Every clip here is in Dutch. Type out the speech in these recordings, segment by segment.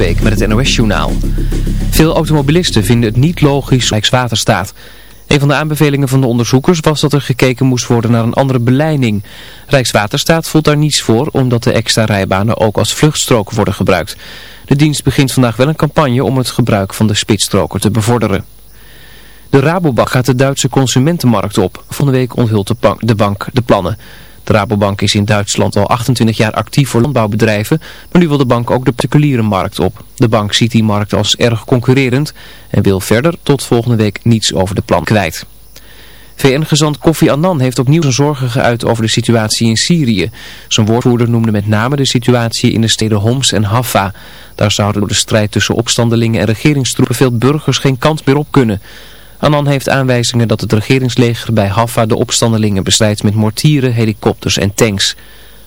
Met het NOS-journaal. Veel automobilisten vinden het niet logisch Rijkswaterstaat. Een van de aanbevelingen van de onderzoekers was dat er gekeken moest worden naar een andere beleiding. Rijkswaterstaat voelt daar niets voor omdat de extra rijbanen ook als vluchtstroken worden gebruikt. De dienst begint vandaag wel een campagne om het gebruik van de spitsstroker te bevorderen. De Rabobank gaat de Duitse consumentenmarkt op. Van de week onthult de, bank de plannen. De Rabobank is in Duitsland al 28 jaar actief voor landbouwbedrijven, maar nu wil de bank ook de particuliere markt op. De bank ziet die markt als erg concurrerend en wil verder tot volgende week niets over de plan kwijt. VN-gezant Kofi Annan heeft opnieuw zijn zorgen geuit over de situatie in Syrië. Zijn woordvoerder noemde met name de situatie in de steden Homs en Haffa. Daar zouden door de strijd tussen opstandelingen en regeringstroepen veel burgers geen kant meer op kunnen. Annan heeft aanwijzingen dat het regeringsleger bij Haffa de opstandelingen bestrijdt met mortieren, helikopters en tanks.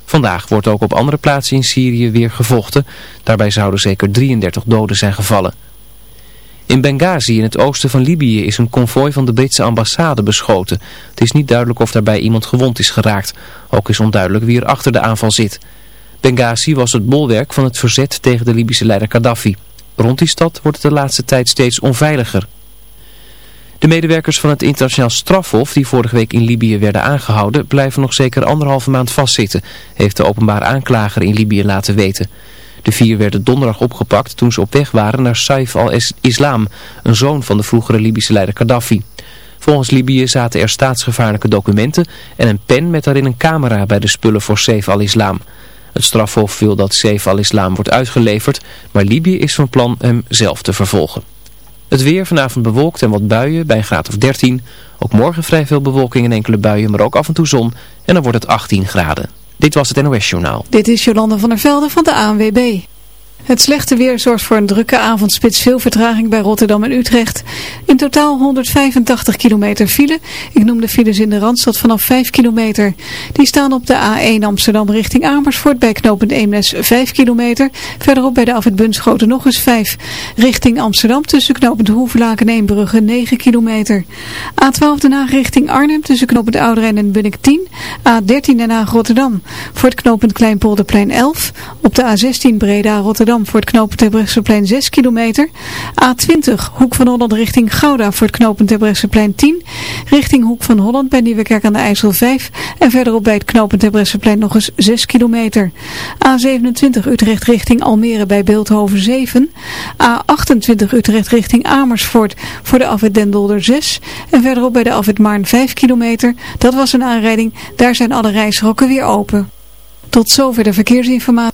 Vandaag wordt ook op andere plaatsen in Syrië weer gevochten. Daarbij zouden zeker 33 doden zijn gevallen. In Benghazi in het oosten van Libië is een konvooi van de Britse ambassade beschoten. Het is niet duidelijk of daarbij iemand gewond is geraakt. Ook is onduidelijk wie er achter de aanval zit. Benghazi was het bolwerk van het verzet tegen de Libische leider Gaddafi. Rond die stad wordt het de laatste tijd steeds onveiliger. De medewerkers van het internationaal strafhof die vorige week in Libië werden aangehouden blijven nog zeker anderhalve maand vastzitten, heeft de openbaar aanklager in Libië laten weten. De vier werden donderdag opgepakt toen ze op weg waren naar Saif al-Islam, een zoon van de vroegere Libische leider Gaddafi. Volgens Libië zaten er staatsgevaarlijke documenten en een pen met daarin een camera bij de spullen voor Saif al-Islam. Het strafhof wil dat Saif al-Islam wordt uitgeleverd, maar Libië is van plan hem zelf te vervolgen. Het weer vanavond bewolkt en wat buien bij een graad of 13. Ook morgen vrij veel bewolking en enkele buien, maar ook af en toe zon. En dan wordt het 18 graden. Dit was het NOS Journaal. Dit is Jolanda van der Velde van de ANWB. Het slechte weer zorgt voor een drukke avondspits, veel vertraging bij Rotterdam en Utrecht. In totaal 185 kilometer file. Ik noem de files in de Randstad vanaf 5 kilometer. Die staan op de A1 Amsterdam richting Amersfoort bij knooppunt Eemnes 5 kilometer. Verderop bij de Afwit Bunschoten nog eens 5. Richting Amsterdam tussen knooppunt Hoevelaak en Eembrugge 9 kilometer. A12 Den Haag richting Arnhem tussen knooppunt Ouderijn en Bunnik 10. A13 Den Haag Rotterdam voor het knooppunt Kleinpolderplein 11. Op de A16 Breda Rotterdam voor het knooppunt Terbrechtseplein 6 kilometer. A20 Hoek van Holland richting Gouda voor het knooppunt Terbrechtseplein 10. Richting Hoek van Holland bij Nieuwekerk aan de IJssel 5. En verderop bij het knooppunt Terbrechtseplein nog eens 6 kilometer. A27 Utrecht richting Almere bij Beeldhoven 7. A28 Utrecht richting Amersfoort voor de afwit Den 6. En verderop bij de afwit Maarn 5 kilometer. Dat was een aanrijding. Daar zijn alle reisrokken weer open. Tot zover de verkeersinformatie.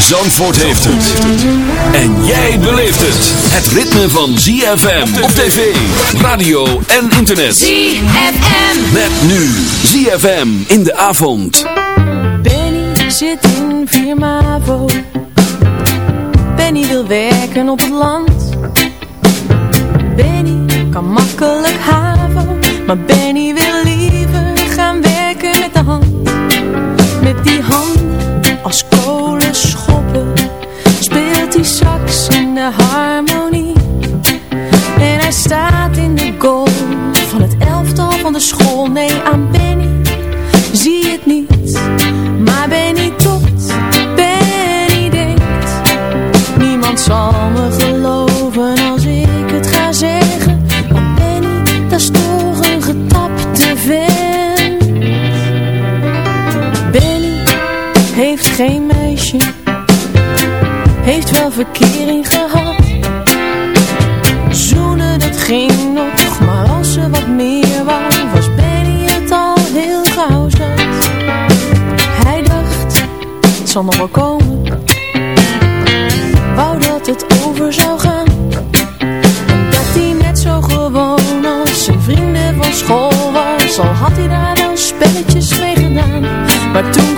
Zandvoort heeft het. En jij beleeft het. Het ritme van ZFM op tv, radio en internet. ZFM. Met nu ZFM in de avond. Benny zit in Firmavo. Benny wil werken op het land. Benny kan makkelijk haven. Maar Benny schoppen. Speelt hij sax in de harmonie. En hij staat in de goal Van het elftal van de school. Nee, aan zal nog wel komen, wou dat het over zou gaan. Omdat hij net zo gewoon als zijn vrienden van school was, al had hij daar wel spelletjes mee gedaan. Maar toen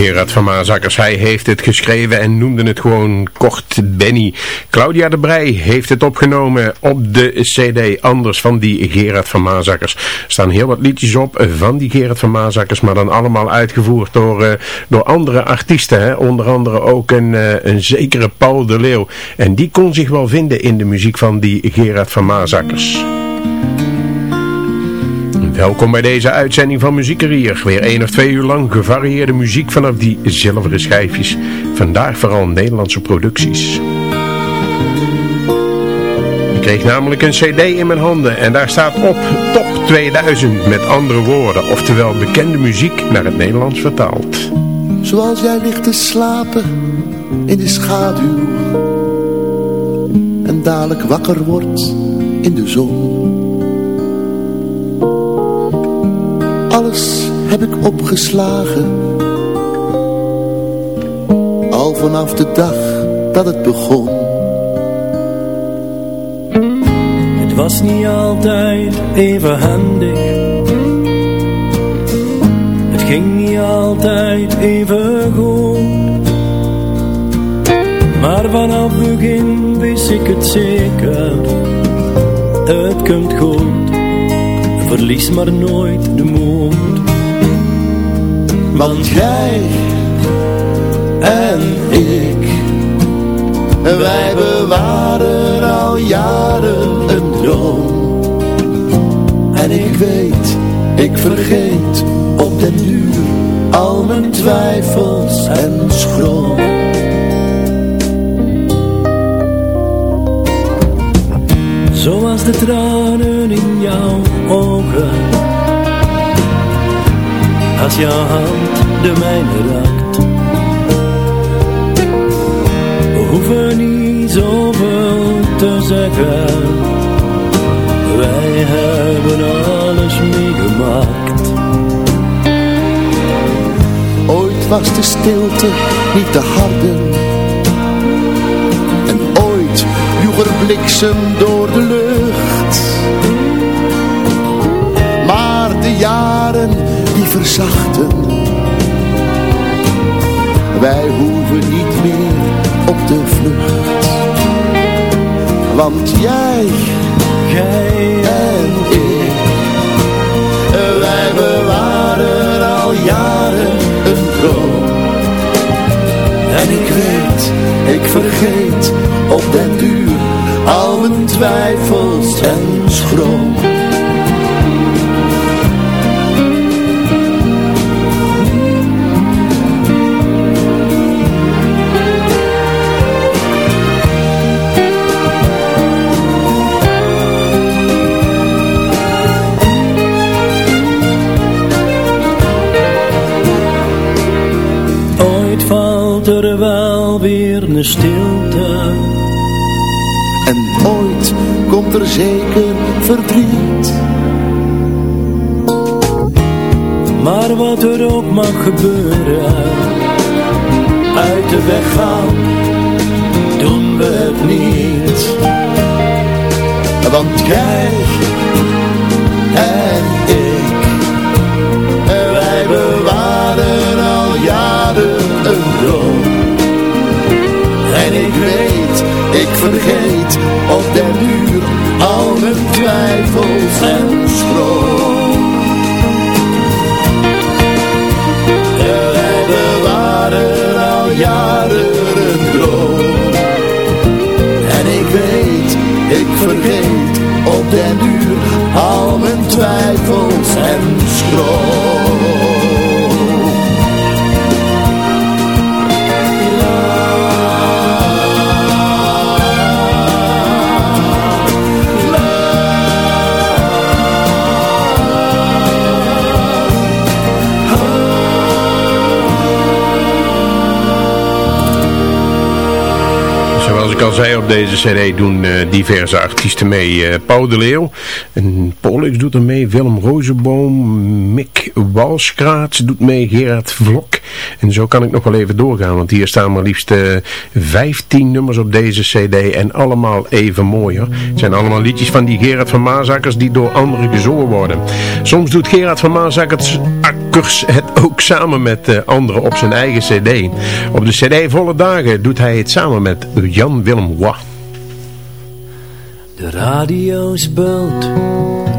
Gerard van Maasakkers, hij heeft het geschreven en noemde het gewoon kort Benny. Claudia de Brij heeft het opgenomen op de cd Anders van die Gerard van Maasakkers. Er staan heel wat liedjes op van die Gerard van Maasakkers, maar dan allemaal uitgevoerd door, eh, door andere artiesten. Hè? Onder andere ook een, eh, een zekere Paul de Leeuw. En die kon zich wel vinden in de muziek van die Gerard van Maasakkers. Welkom bij deze uitzending van Muziekerier. Weer één of twee uur lang gevarieerde muziek vanaf die zilveren schijfjes. Vandaag vooral Nederlandse producties. Ik kreeg namelijk een cd in mijn handen en daar staat op Top 2000 met andere woorden. Oftewel bekende muziek naar het Nederlands vertaald. Zoals jij ligt te slapen in de schaduw En dadelijk wakker wordt in de zon Alles heb ik opgeslagen. Al vanaf de dag dat het begon. Het was niet altijd even handig. Het ging niet altijd even goed. Maar vanaf het begin wist ik het zeker. Het komt goed Verlies maar nooit de moed. Want jij en ik Wij bewaren al jaren een droom. En ik weet, ik vergeet op den duur Al mijn twijfels en schroom Zoals de tranen in jouw ogen. Als jouw hand de mijne raakt. We hoeven niet zoveel te zeggen. Wij hebben alles meegemaakt. Ooit was de stilte niet te harden joeg er bliksem door de lucht. Maar de jaren die verzachten. Wij hoeven niet meer op de vlucht. Want jij, jij en ik, wij bewaren al jaren een droom. En ik weet, ik vergeet op den duur al mijn twijfels en schroom. Er wel weer een stilte En ooit komt er zeker verdriet. Maar wat er ook mag gebeuren Uit de weg gaan Doen we het niet Want jij ik vergeet op den duur al mijn twijfels en schroom. Wij bewaren al jaren een droom. En ik weet, ik vergeet op den duur al mijn twijfels en schroom. Ik al zei, op deze cd doen eh, diverse artiesten mee. Eh, Paul de Leeuw, en Polix doet er mee, Willem Rozenboom, Mick Walskraat doet mee, Gerard Vlok. En zo kan ik nog wel even doorgaan, want hier staan maar liefst uh, 15 nummers op deze cd en allemaal even mooi hoor. Het zijn allemaal liedjes van die Gerard van Maasakkers die door anderen gezongen worden. Soms doet Gerard van Maasakkers het ook samen met uh, anderen op zijn eigen cd. Op de cd Volle Dagen doet hij het samen met Jan Willem Wa. De radio speelt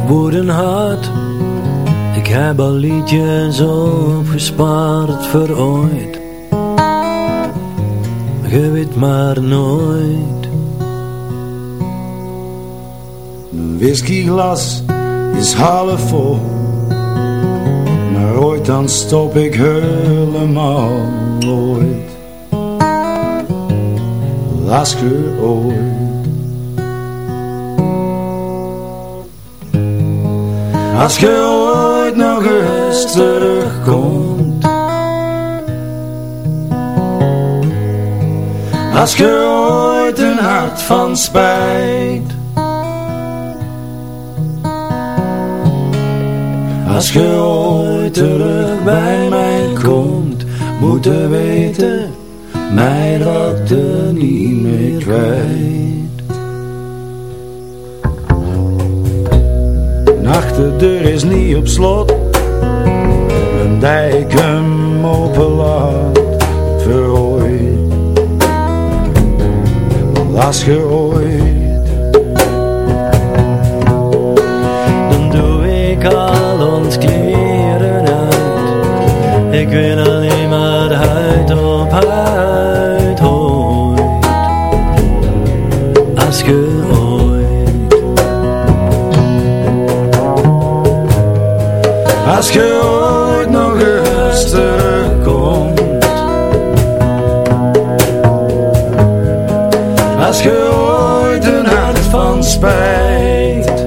woorden hard Ik heb al liedjes opgespaard voor ooit Je weet maar nooit. Mijn whiskyglas is half vol. Maar ooit dan stop ik helemaal nooit. Als je ooit Als je ooit nog eens terugkomt. Als je ooit een hart van spijt. Als je ooit terug bij mij komt Moet je weten Mij raakte niet meer kwijt achterdeur is niet op slot. Een dijk hem openlaat voor ooit Als je ooit Dan doe ik al ons Als je ooit nog eens terugkomt. Als je ooit een hart van spijt.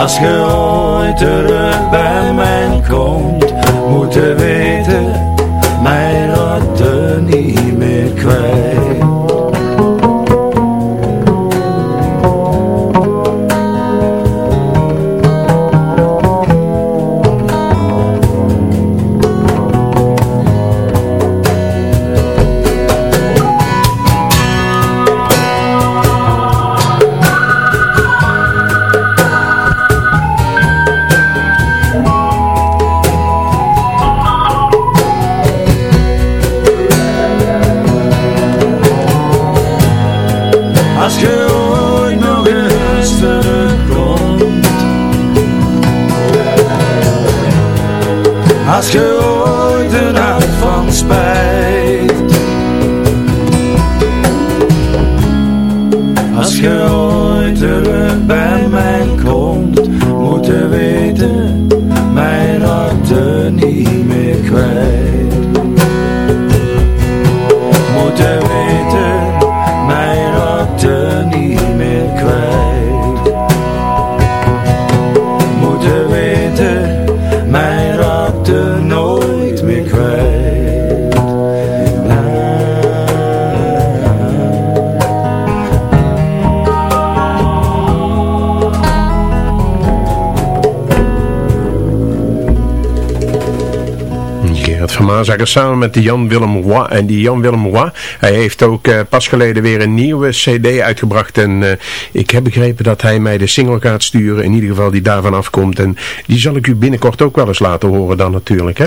Als je ooit terug bij mij komt Moet je weten Mij er niet Samen met Jan Willem Roy. En die Jan Willem Roy, hij heeft ook eh, pas geleden weer een nieuwe cd uitgebracht. En eh, ik heb begrepen dat hij mij de single gaat sturen. In ieder geval die daarvan afkomt. En die zal ik u binnenkort ook wel eens laten horen dan natuurlijk. Hè?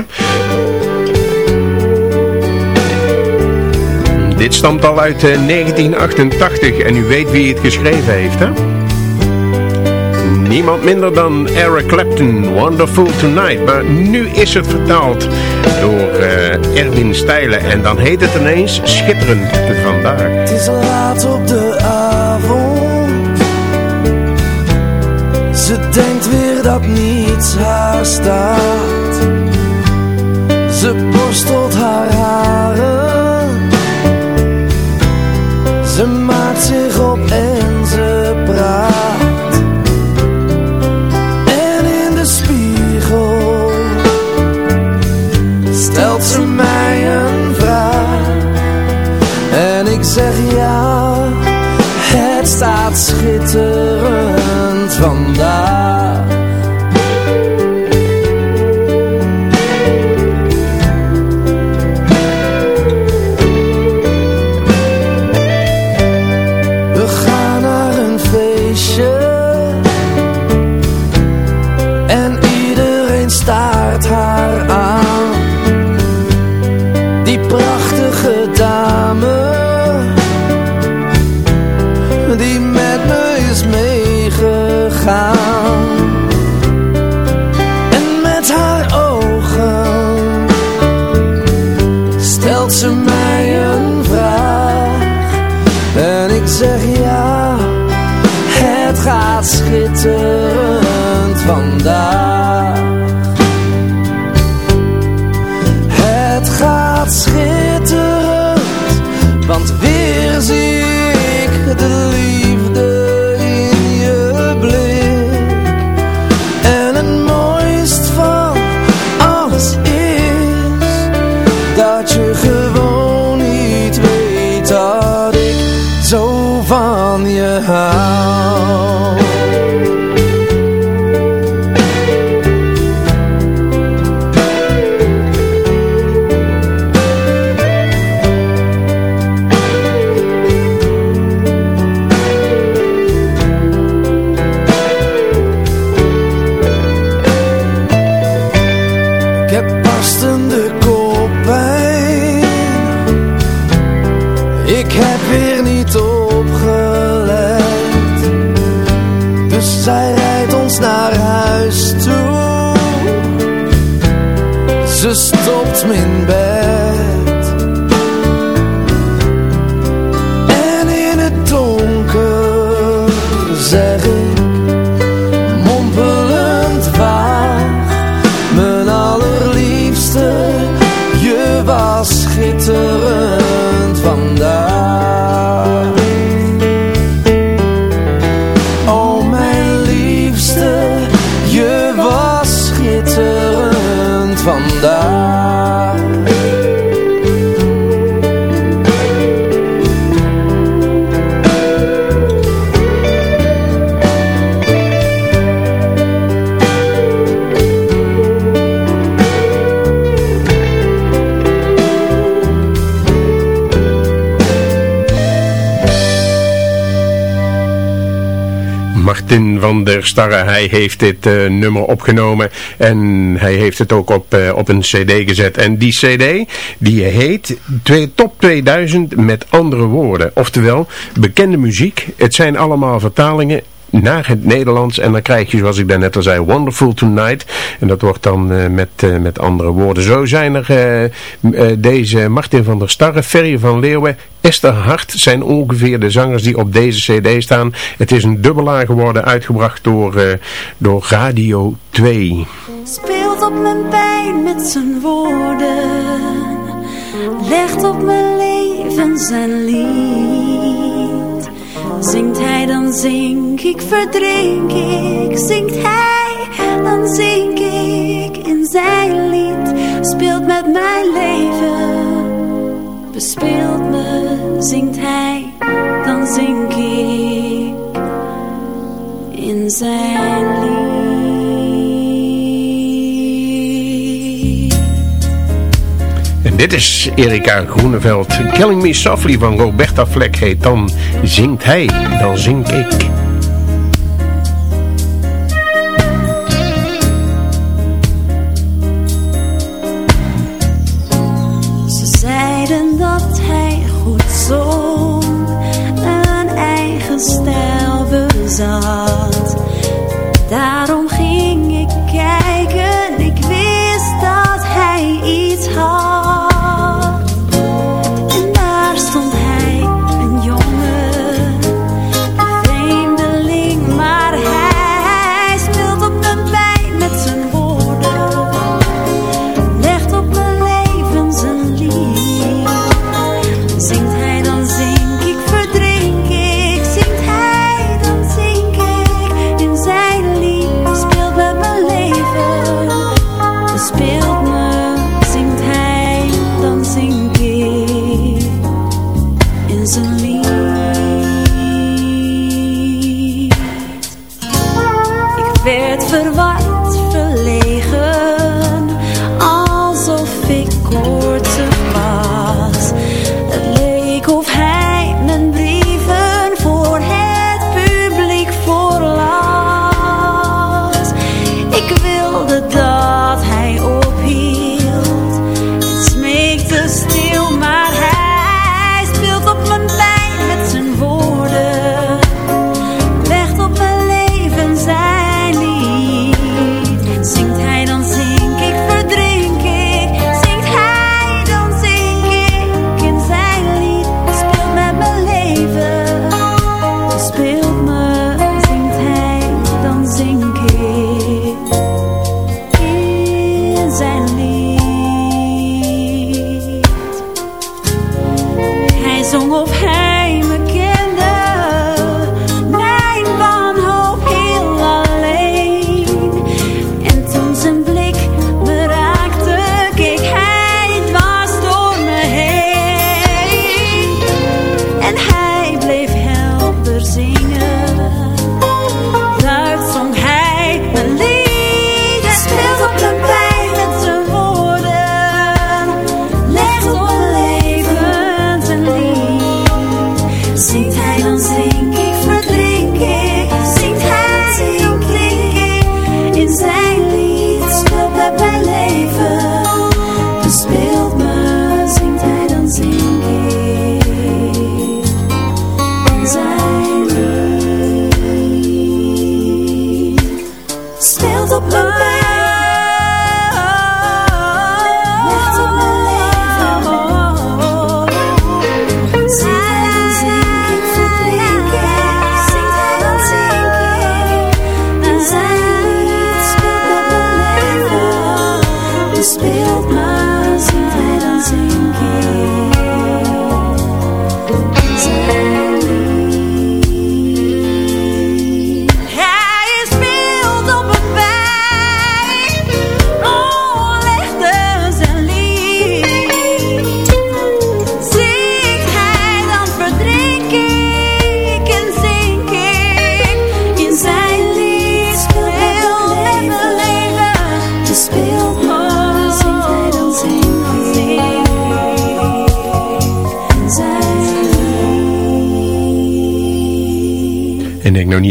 Dit stamt al uit eh, 1988 en u weet wie het geschreven heeft, hè? Niemand minder dan Eric Clapton, Wonderful Tonight. Maar nu is het vertaald door eh, Erwin Stijlen en dan heet het ineens Schitterend Vandaag. Het is laat op de avond. Ze denkt weer dat niets haar staat. Ze borstelt Starre, hij heeft dit eh, nummer opgenomen en hij heeft het ook op, eh, op een cd gezet. En die cd, die heet Top 2000 met andere woorden. Oftewel, bekende muziek, het zijn allemaal vertalingen naar het Nederlands. En dan krijg je, zoals ik daarnet al zei, Wonderful Tonight. En dat wordt dan eh, met, eh, met andere woorden. Zo zijn er eh, deze Martin van der Starre, Ferry van Leeuwen, Esther Hart zijn ongeveer de zangers die op deze cd staan. Het is een dubbelaar geworden, uitgebracht door, door Radio 2. Speelt op mijn pijn met zijn woorden. Legt op mijn leven zijn lied. Zingt hij, dan zink ik, verdrink ik. Zingt hij, dan zink ik zijn lied speelt met mijn leven. Bespeelt me, zingt hij, dan zink ik in zijn lied. En dit is Erika Groeneveld. Killing Me Softly van Roberta Fleck heet dan Zingt hij, dan zink ik.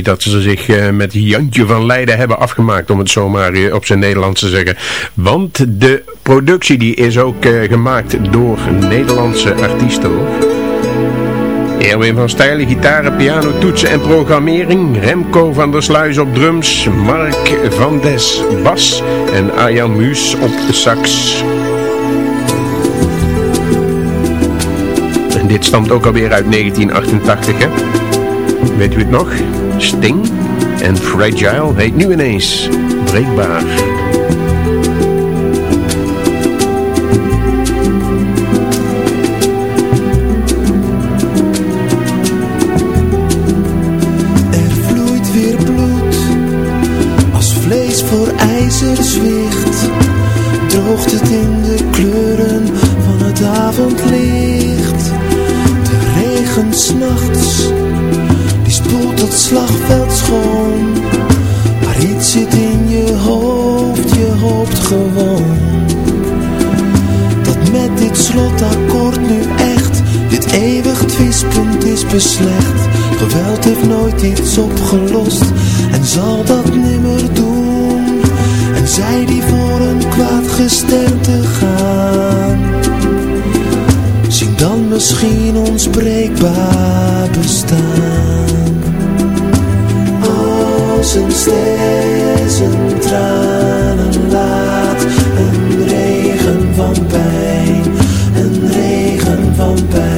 dat ze zich eh, met Jantje van Leiden hebben afgemaakt, om het zo maar eh, op zijn Nederlands te zeggen. Want de productie die is ook eh, gemaakt door Nederlandse artiesten. Erwin van Stijlen, gitaren, piano, toetsen en programmering. Remco van der Sluis op drums. Mark van Des, bas. En Arjan Muus op de sax. En dit stamt ook alweer uit 1988, hè? Weet u het nog? Sting. En Fragile heet nu ineens Breekbaar. Er vloeit weer bloed, als vlees voor ijzerswicht. Droogt het in de kleuren van het avondlicht. De regen s'nachts spoelt het slagveld schoon. Maar iets zit in je hoofd, je hoopt gewoon. Dat met dit slotakkoord nu echt, dit eeuwig twistpunt is beslecht. Geweld heeft nooit iets opgelost en zal dat nimmer doen. En zij die voor een kwaad gesternte gaan Zien dan misschien ons breekbaar bestaan Een ster zijn tranen laat. Een regen van pijn, een regen van pijn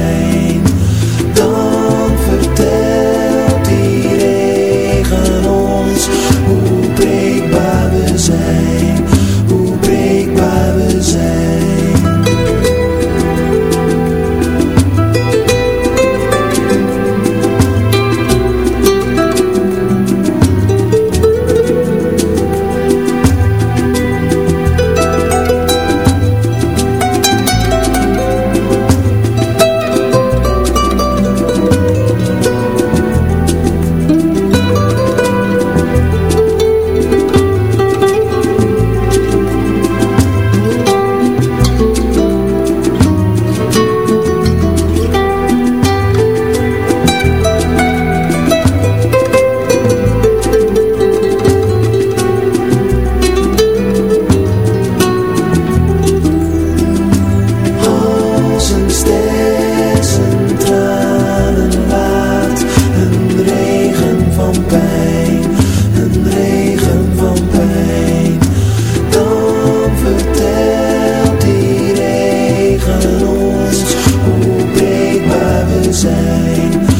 we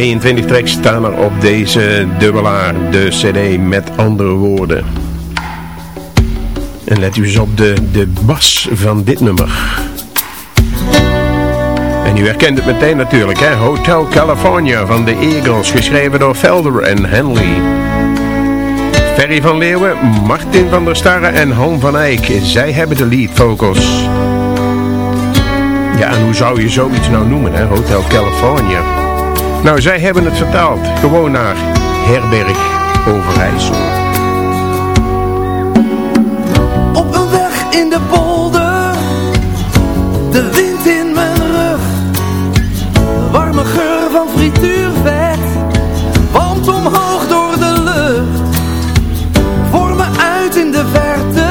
22 tracks staan er op deze dubbelaar, de cd met andere woorden. En let u eens op de, de bas van dit nummer. En u herkent het meteen natuurlijk, hè? Hotel California van de Eagles, geschreven door Felder en Henley. Ferry van Leeuwen, Martin van der Starre en Han van Eyck, zij hebben de lead vocals. Ja, en hoe zou je zoiets nou noemen, hè? Hotel California. Nou, zij hebben het vertaald, gewoon naar Herberg Overijssel. Op een weg in de polder, de wind in mijn rug. De warme geur van frituurvet, want omhoog door de lucht. Voor me uit in de verte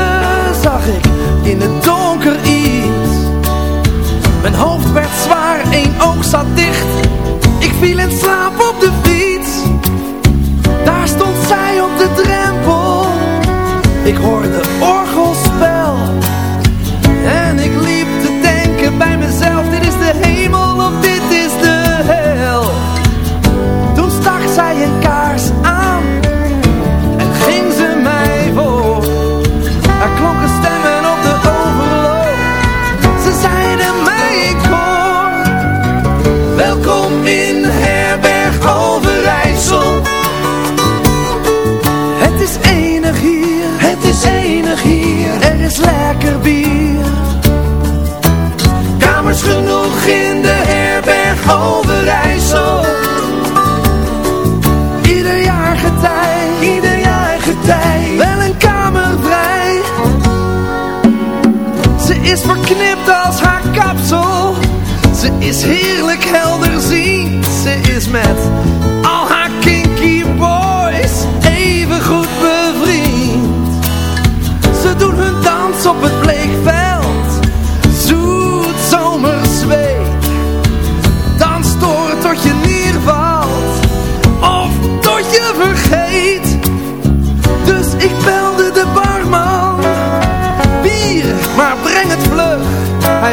zag ik in het donker iets. Mijn hoofd werd zwaar, één oog zat dicht.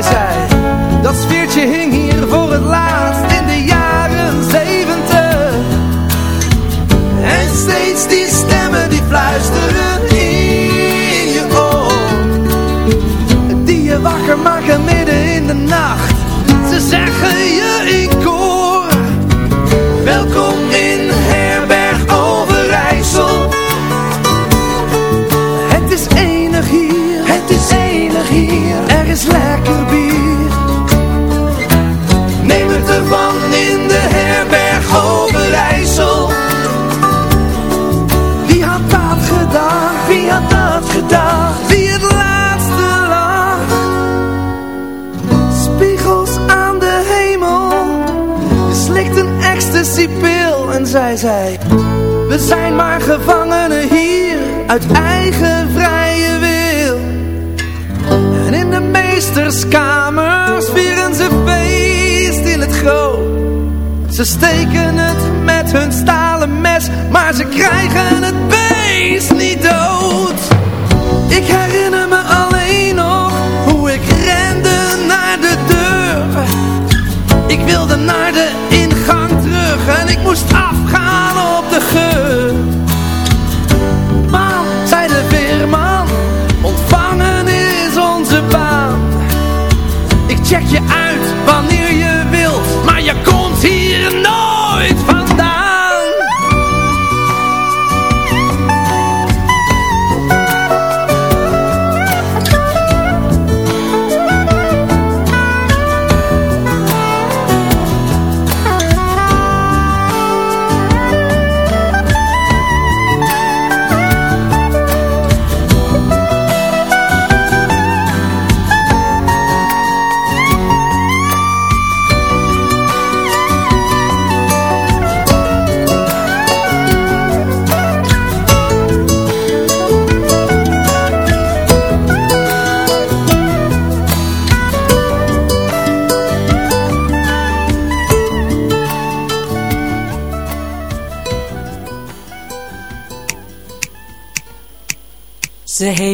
Zei, dat sfeertje hing hier en zij zei We zijn maar gevangenen hier uit eigen vrije wil. En in de meesterskamers vieren ze feest in het groot. Ze steken het met hun stalen mes Maar ze krijgen het beest niet dood. Ik herinner me alleen nog hoe ik rende naar de deur. Ik wilde naar de en ik moest afgaan op de geur Man, zei de veerman, ontvangen is onze baan. Ik check je uit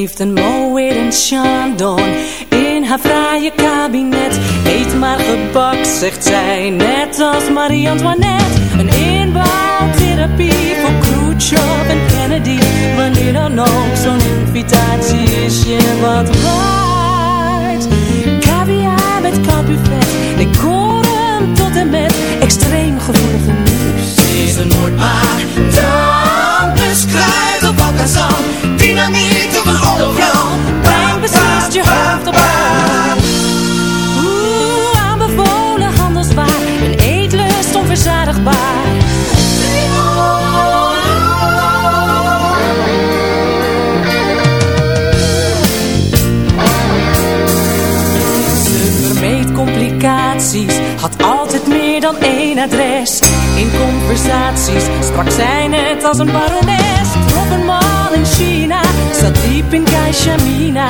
heeft een moed en Chandon in haar fraaie kabinet. Eet maar gebak, zegt zij, net als Marie-Antoinette. Een inbouwtherapie voor Khrushchev en Kennedy. Wanneer dan ook, zo'n invitatie is je wat waard. Caviar met kampbuffet, decorum conversaties sprak zij net als een barones. Trof een man in China, zat diep in Kaishamina.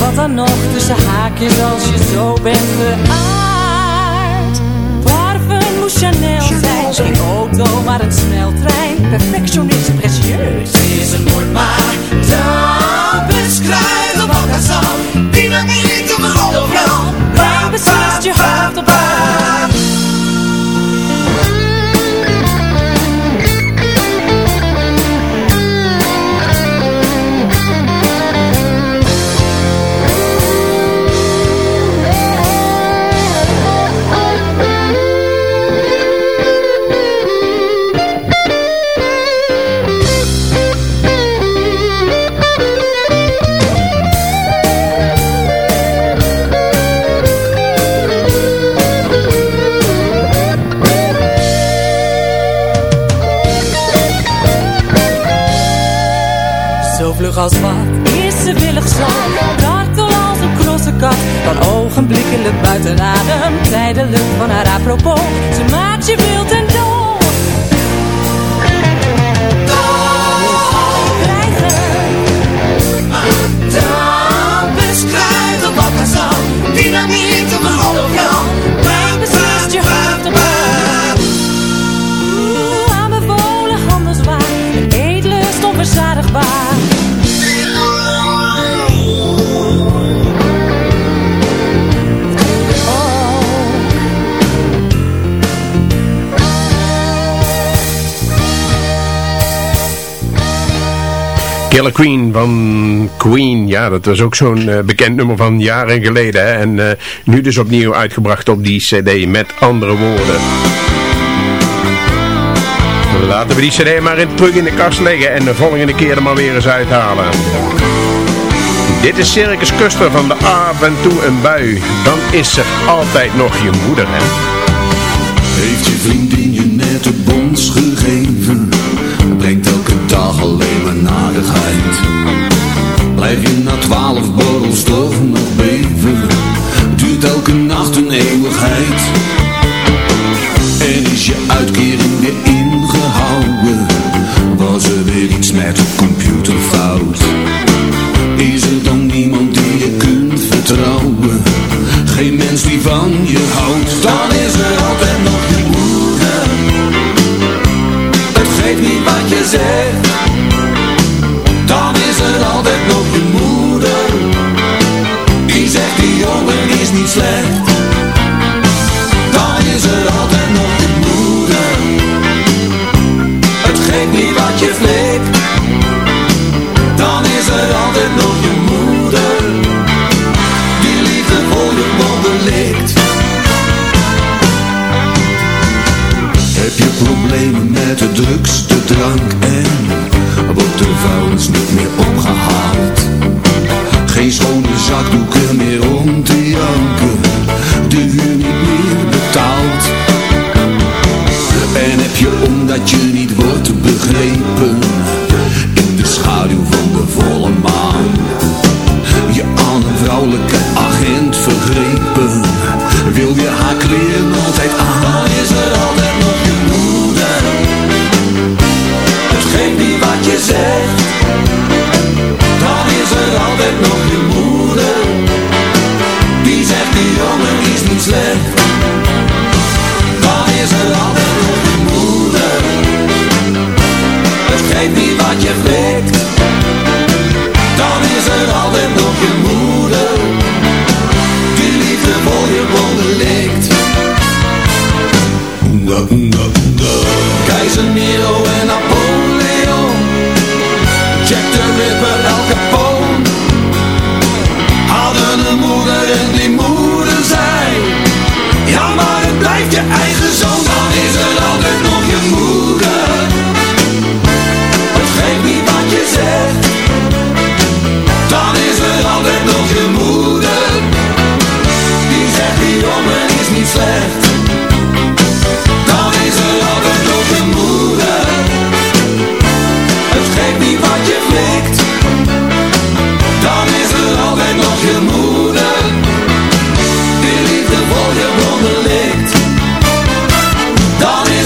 Wat dan nog tussen haakjes als je zo bent geaard. Parfum moest Chanel zijn, geen auto maar een sneltrein. Perfectionist, precieus. Ze is een moordmaar, dan beschrijft op elkaar zand. Dynamiet op een hologram, waar beslist je hoofd op aan. Als wat. Is ze willig zo Dartel als een krosse kat. Dan ogenblikkelijk buiten adem Tijdelijk van haar apropos. Ze maakt je wild en dol Killer Queen van Queen. Ja, dat was ook zo'n eh, bekend nummer van jaren geleden. Hè? En eh, nu dus opnieuw uitgebracht op die cd met andere woorden. Laten we die cd maar in, terug in de kast leggen en de volgende keer er maar weer eens uithalen. Dit is Circus Custer van de af en toe een bui. Dan is er altijd nog je moeder, hè? Heeft je vriendin je net de bons gegeven? alleen maar narigheid. Blijf je na twaalf borrels toch nog beven Duurt elke nacht een eeuwigheid. En is je uitkering weer ingehouden Was er weer iets met de computer fout Is er dan niemand die je kunt vertrouwen? Geen mens die van je houdt.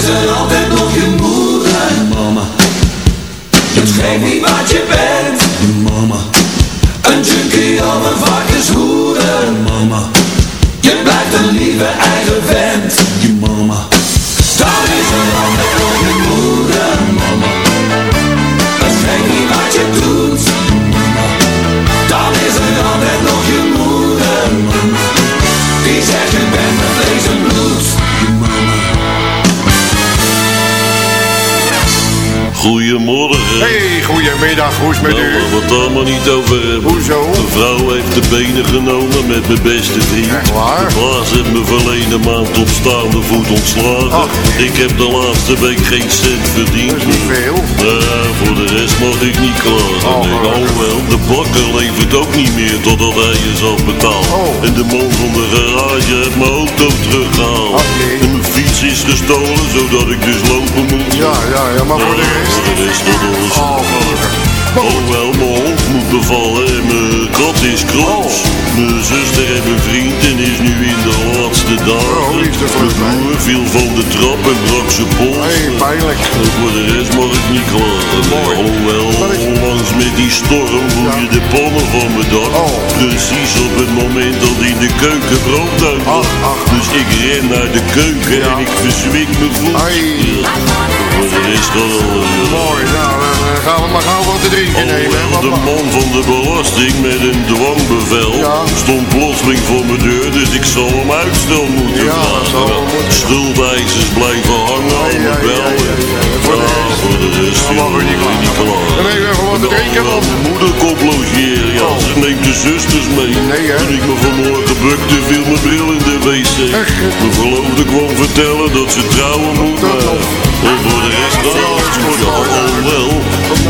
Dan hoe is het met nou, u? daar maar niet over hebben. Hoezo? De vrouw heeft de benen genomen met mijn beste vriend. Echt waar? De baas heeft me verleden maand op staande voet ontslagen. Ik heb de laatste week geen cent verdiend. Dat is niet veel. Ja, voor de rest mag ik niet klagen. Oh, nee, nou wel, de bakker levert ook niet meer totdat hij is afbetaald. Oh. En de man van de garage heeft mijn auto teruggehaald. Ach, nee. En mijn fiets is gestolen, zodat ik dus lopen moet. Ja, ja, ja, maar voor de Ja, rest? voor de rest dat alles. Oh, gelukkig. Oh wel, mijn hond moet bevallen en mijn kat is kroos. Oh. Mijn zuster en mijn vriendin is nu in de laatste dagen. Oh, liefde voor mijn mij. broer viel van de trap en brak zijn pols. Hey, pijnlijk. En voor de rest mag ik niet klagen. Mooi. Alhoewel, Maar ik- onlangs met die storm voel je de pannen van mijn dak. Oh. Precies op het moment dat in de keuken brood uit Dus ik ren naar de keuken Ja. en ik verzwik mijn voet. Ja. Ja. Mooi, nou, dan eh, gaan we maar gauw wat te drinken nemen. Alhoewel de man van de belasting met een dwangbevel Ja. stond plotseling voor mijn deur, dus ik zal hem uitstel moeten Ja, vragen. moeten. Schuldeisers blijven hangen aan Ja, ja, bel. ja, ja, ja. Voor de Ja, rest- voor de rest, mag u niet. Dan we even wat te drinken, want- Mijn moeder logeren, ja, ze neemt de zusters mee. Nee, hè? Toen ik me vanmorgen bukte, viel mijn bril in de wc. Echt? Mijn verloofde kwam vertellen dat ze trouwen moet. Voor de rest, goed. wel.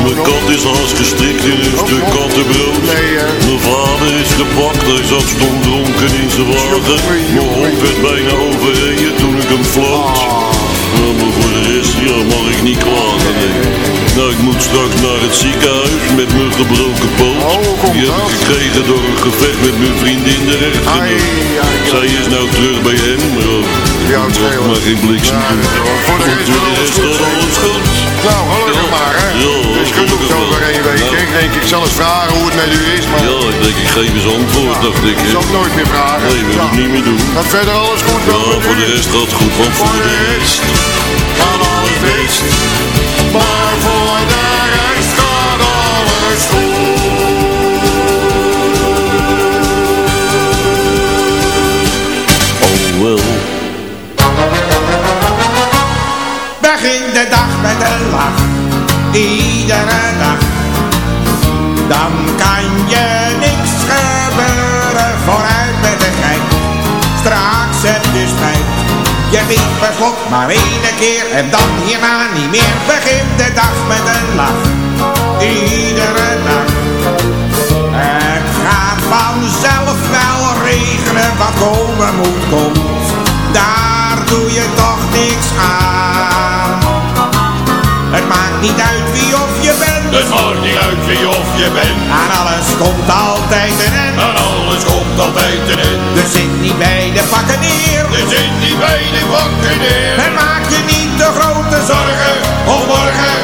Mijn kat is haast gestrikt in een stuk kattenbrood. Hè? Mijn vader is gepakt, hij zat stom dronken in zijn wagen. Mijn hond werd bijna overreden toen ik hem floot. Ja, maar voor de rest, ja, mag ik niet klagen, nee. Nou, ik moet straks naar het ziekenhuis met mijn gebroken poot. Oh, Die heb ik gekregen door een gevecht met mijn vriendin de recht. Ai, ai, ai. Zij is nou terug bij hem, maar Ja, het dat mag geen bliksem Ja, doen. voor de rest Voor de alles rest alles goed. Nou, gelukkig Ja. maar, hè. Ja, Het is genoeg gelukkig zo voor één week. Ja. Ik denk, ik zal eens vragen hoe het met u is, maar Ja, ik denk ik geef eens antwoord, dacht ik. ik zal het nooit meer vragen. Nee, wil Ja. ik niet meer doen. Gaat verder alles goed Ja, voor de rest gaat het goed, want voor de rest kan alles mis. Maar voor de rest gaat alles goed. Oh, Begin de dag met een lach, iedere dag. Dan kan je niks gebeuren, vooruit met de gek. Straks heb je spijt je geeft per maar één keer. En dan hierna niet meer. Begin de dag met een lach. Iedere dag. Het gaat vanzelf wel regenen. Wat komen moet komt. Daar doe je toch niks aan. Het maakt niet uit wie of je bent. Het maakt niet uit wie of je bent. Aan alles komt altijd een end. Aan alles komt altijd een end. Dus zit niet bij de pakken neer. Je zit niet bij de pakken neer. En maak je niet te grote zorgen. Of morgen,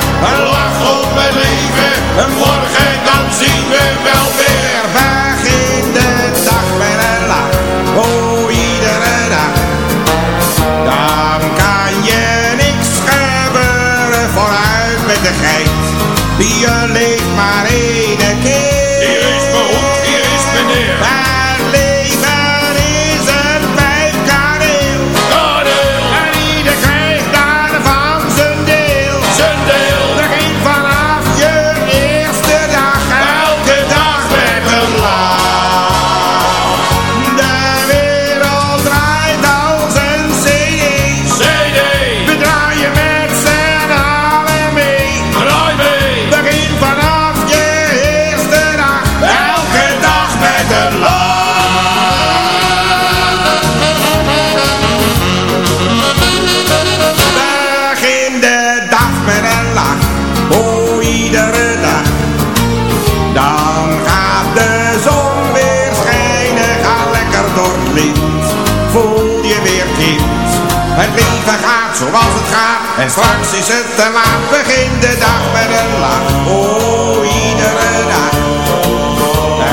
zoals het gaat. En straks is het te laat. Begin de dag met een lach. Oh, iedere dag.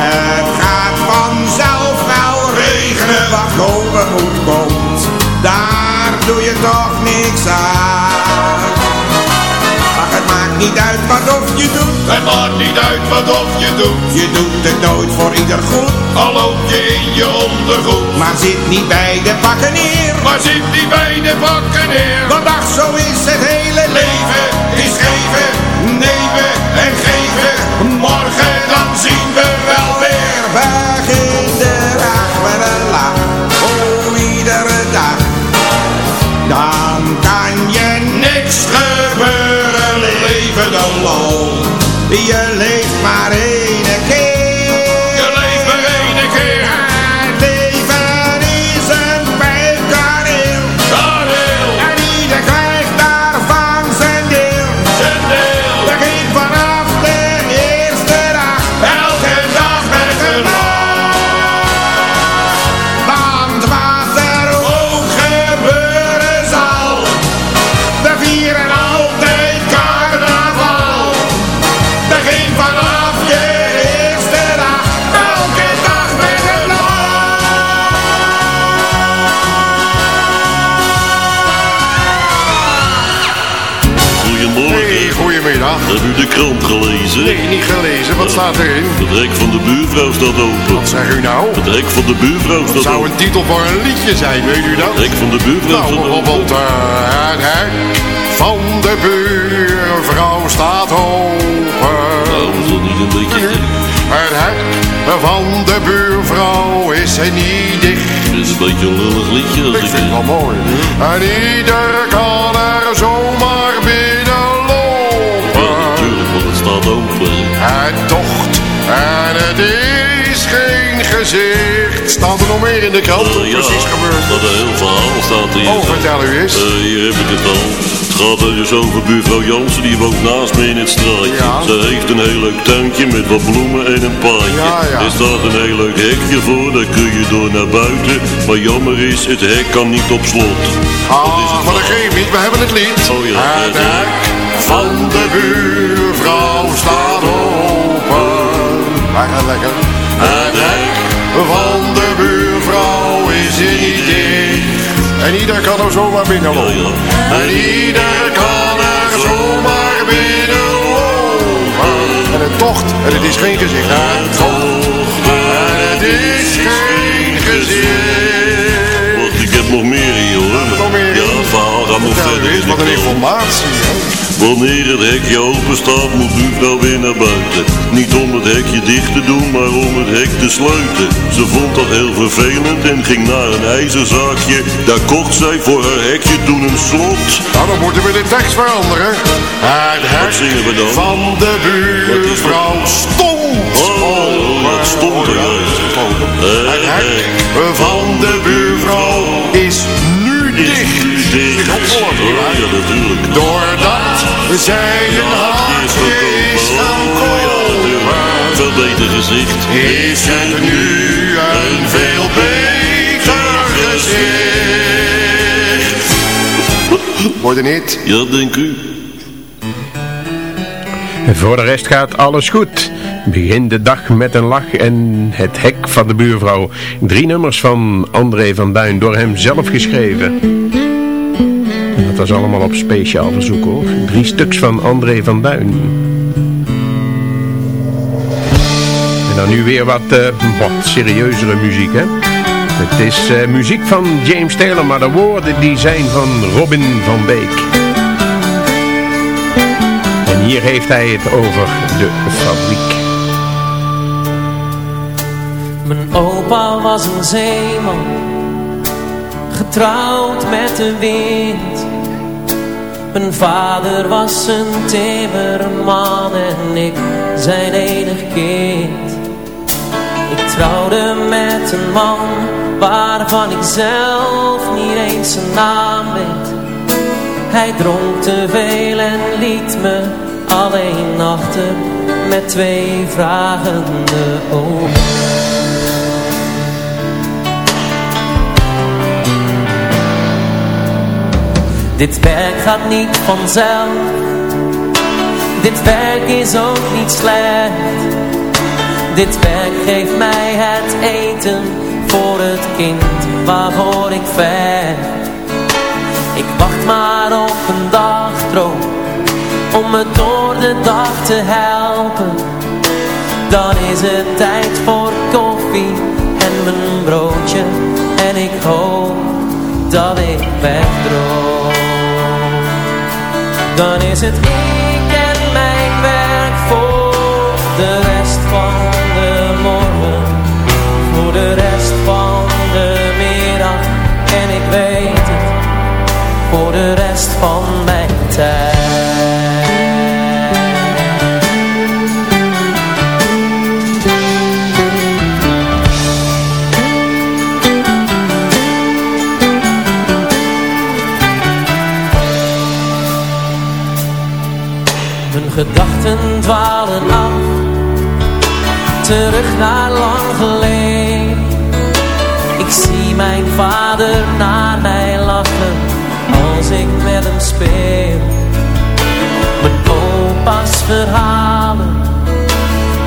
Het gaat vanzelf wel regenen. Wat komen moet komt. Daar doe je toch niks aan. Ach, het maakt niet uit wat of je doet. Het maakt niet uit wat of je doet. Je doet het nooit voor ieder goed. Al loop je in je ondergoed. Maar zit niet bij de pakken neer. Maar zit niet bij de bakken neer. Want ach, zo is het hele leven. Leven is geven, nemen en geven. Gelezen? Wat staat erin? Het hek van de buurvrouw staat open. Wat zeg u nou? Het hek van de buurvrouw Dat staat zou open. een titel voor een liedje zijn, weet u dat? Het hek van de buurvrouw Nou, staat open. bijvoorbeeld eh, het hek van de buurvrouw staat open. Nou, is dat niet een beetje? Het hek van de buurvrouw is niet dicht. Het is een beetje een lullig liedje. Als Ik vind het wel mooi. En ieder kan gezicht. Staat er nog meer in de krant? Eh, ja, Precies gebeurd. Dat een heel verhaal staat hier. Oh, vertel u eens. Eh, hier heb ik het al. Het gaat er dus over buurvrouw Jansen, die woont naast me in het straatje. Ja. Ze heeft een heel leuk tuintje met wat bloemen en een paadje. Ja, ja. Er staat een heel leuk hekje voor, daar kun je door naar buiten. Maar jammer is, het hek kan niet op slot. dat is Ah, het maar dat geeft niet. We hebben het lied. Oh ja, Het ja. hek van de buurvrouw staat open. Hij gaat lekker. Van de buurvrouw is niet dicht. En ieder kan er zomaar binnenlopen. En ieder kan er zomaar binnenlopen. En het tocht, en het is geen gezicht. Het tocht, en het is geen gezicht. Wacht, ik heb nog meer hier hoor. nog meer Ja, het verhaal ga nog verder. Eerst wat een informatie, hè? Wanneer het hekje open staat, moet buurvrouw weer naar buiten. Niet om het hekje dicht te doen, maar om het hek te sluiten. Ze vond dat heel vervelend en ging naar een ijzerzaakje. Daar kocht zij voor haar hekje toen een slot. Nou, dan moeten we de tekst veranderen. Het hek zingen we dan? van de buurvrouw stond Oh, dat stond er. Het hek van de buurvrouw is nu dicht. Dicht. Ja, natuurlijk. Doordat zij een haakje is gaan Veel beter gezicht. is het nu een veel beter gezicht. Wordt er niet? Ja, denk u. En voor de rest gaat alles goed. Begin de dag met een lach en het hek van de buurvrouw. Drie nummers van André van Duin, door hem zelf geschreven. Dat was allemaal op speciaal verzoek hoor. Drie stuks van André van Duin. En dan nu weer wat, eh, wat serieuzere muziek hè. Het is eh, muziek van James Taylor, maar de woorden die zijn van Robin van Beek. En hier heeft hij het over de fabriek. Mijn opa was een zeeman, getrouwd met de wind. Mijn vader was een timmerman en ik zijn enig kind. Ik trouwde met een man waarvan ik zelf niet eens zijn naam weet. Hij dronk te veel en liet me alleen achter met twee vragende ogen. Dit werk gaat niet vanzelf. Dit werk is ook niet slecht. Dit werk geeft mij het eten Voor het kind waarvoor ik vecht. Ik wacht maar op een dagdroom Om me door de dag te helpen. Dan is het tijd voor koffie En mijn broodje En ik hoop dat ik wegdroom dan is het en mijn werk voor de rest van de morgen, voor de rest van de middag. En ik weet het, voor de rest van mijn tijd. Gedachten dwalen af. Terug naar lang geleden. Ik zie mijn vader naar mij lachen Als ik met hem speel. Mijn opa's verhalen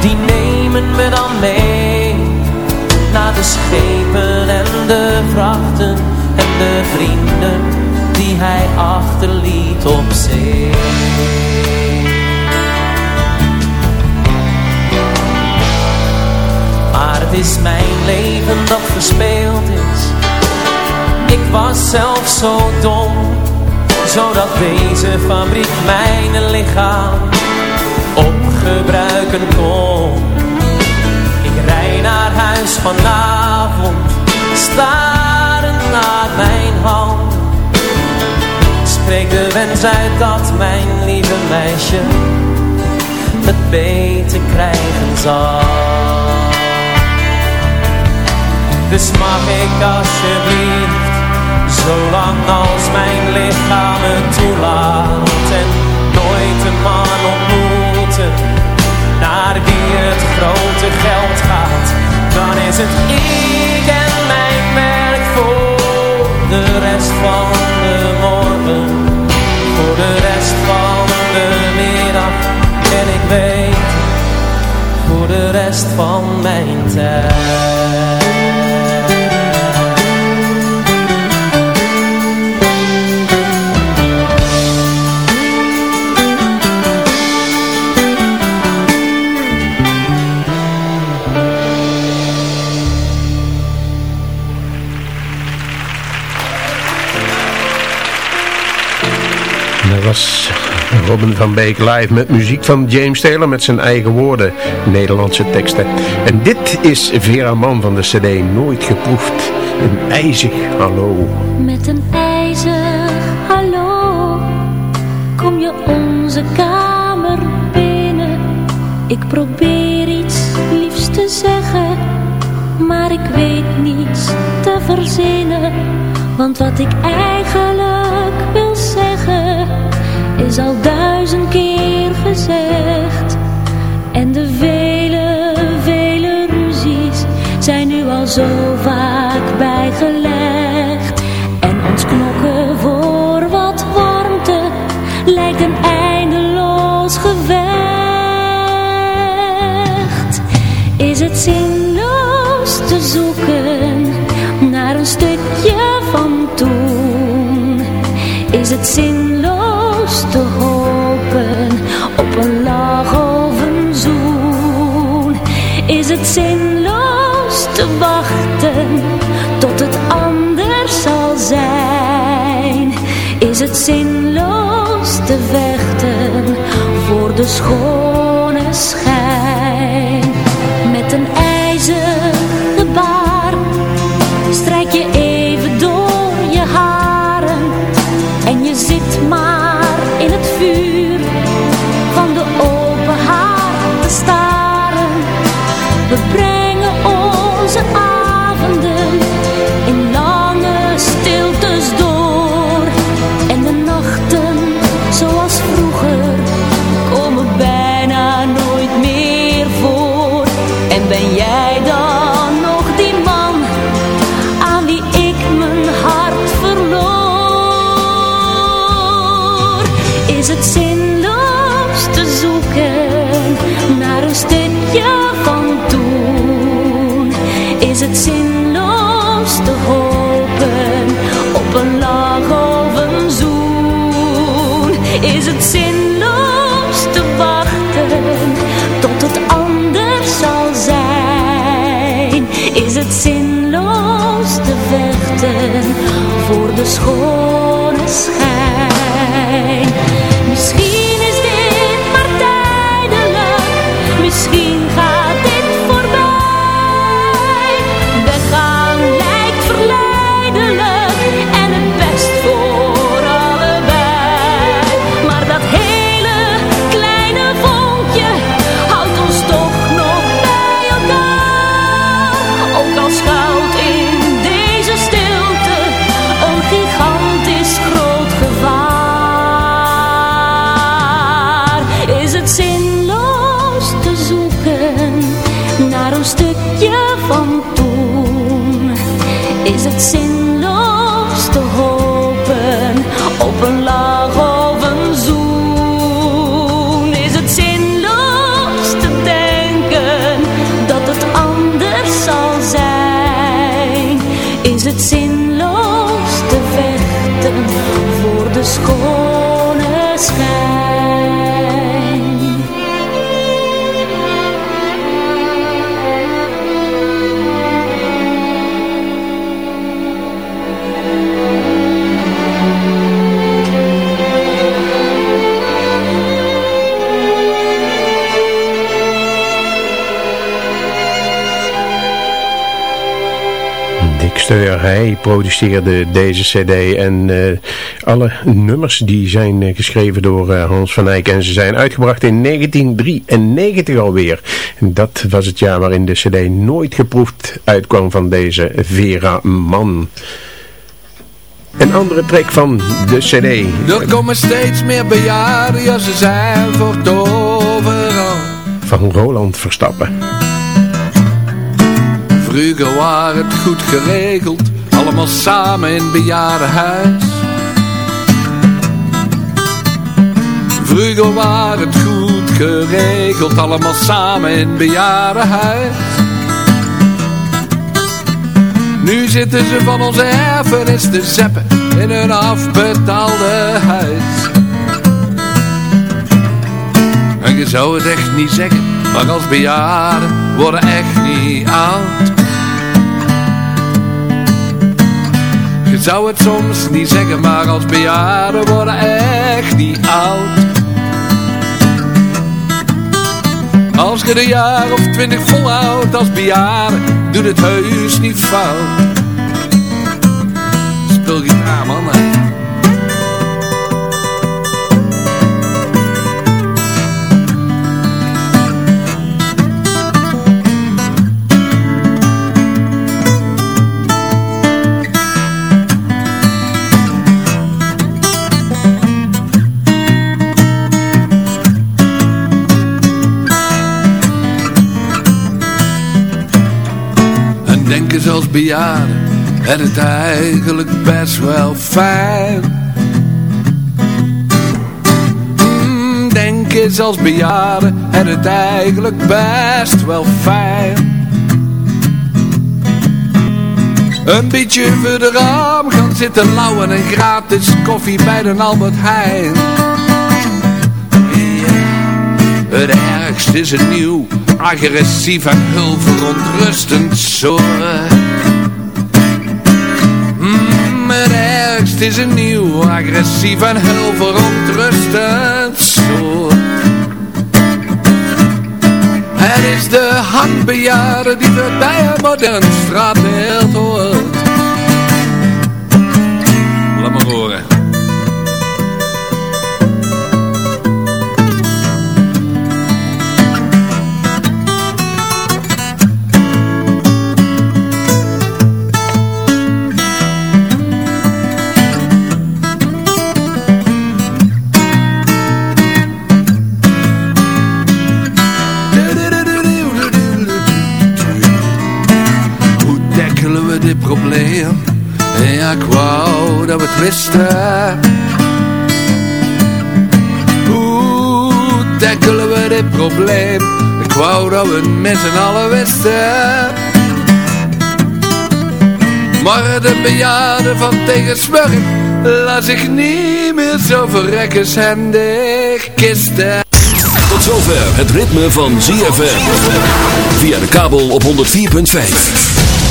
Die nemen me dan mee Naar de schepen en de vrachten En de vrienden die hij achterliet op zee het is mijn leven dat verspeeld is. Ik was zelf zo dom Zodat deze fabriek mijn lichaam Opgebruiken kon. Ik rij naar huis vanavond Starend naar mijn hand. Spreek de wens uit dat mijn lieve meisje Het beter krijgen zal dus mag ik alsjeblieft, zolang als mijn lichaam het toelaat En nooit een man ontmoeten, naar wie het grote geld gaat Dan is het ik en mijn werk voor de rest van de morgen. Voor de rest van de middag en ik weet, voor de rest van mijn tijd Robin van Beek live met muziek van James Taylor met zijn eigen woorden, Nederlandse teksten. En dit is Vera Mann van de cd Nooit Geproefd. Een ijzig hallo. Met een ijzig hallo kom je onze kamer binnen. Ik probeer iets liefs te zeggen, maar ik weet niets te verzinnen. Want wat ik eigenlijk wil is al duizend keer gezegd. En de vele, vele ruzies zijn nu al zo vaak bijgelegd. En ons knokken voor wat warmte lijkt een eindeloos gevecht. Is het zinloos te zoeken naar een stukje van toen? Is het zinloos op een lach of een zoen? Is het zinloos te wachten tot het anders zal zijn? Is het zinloos te vechten voor de schone Is het zinloos te zoeken naar een stukje van toen? Is het zinloos te hopen op een lach of een zoen? Is het zinloos te wachten tot het anders zal zijn? Is het zinloos te vechten voor de schone schijn? Is het zinloos Hij produceerde deze cd en eh, alle nummers die zijn eh, geschreven door eh, Hans van Eyck en ze zijn uitgebracht in 1993 alweer. En dat was het jaar waarin de cd nooit geproefd uitkwam van deze Vera Mann. Een andere track van de cd. Er komen steeds meer bejaarden, ja ze zijn voor overal. Van Roland Verstappen. Vroeger waren het goed geregeld, allemaal samen in bejaardenhuis. Vroeger waren het goed geregeld, allemaal samen in het bejaardenhuis. Nu zitten ze van onze erfenis te zeppen in hun afbetaalde huis. En je zou het echt niet zeggen, maar als bejaarden worden echt niet oud. Je zou het soms niet zeggen, maar als bejaarden worden echt niet oud. Als je een jaar of twintig volhoudt als bejaarden doet het heus niet fout. Speel gitaar, man. En denken ze als bejaarden en het eigenlijk best wel fijn. Mm, denken ze als bejaarden en het eigenlijk best wel fijn. Een beetje voor de raam gaan zitten lauwen en gratis koffie bij de Albert Heijn. Het ergste is een nieuw, agressief en heel verontrustend soort. Mm, het ergste is een nieuw, agressief en heel verontrustend soort. Het is de handbejaarde die we bij een modern straatbeeld hoort. Laat maar horen. Dit probleem? Ja, ik wou dat we het wisten. Hoe tackelen we dit probleem? Ik wou dat we het met allen wisten. Maar de bejaarde van tegensmurk laat zich niet meer zo verrekken zendig kisten. Tot zover het ritme van ZFM. Via de kabel op 104.5.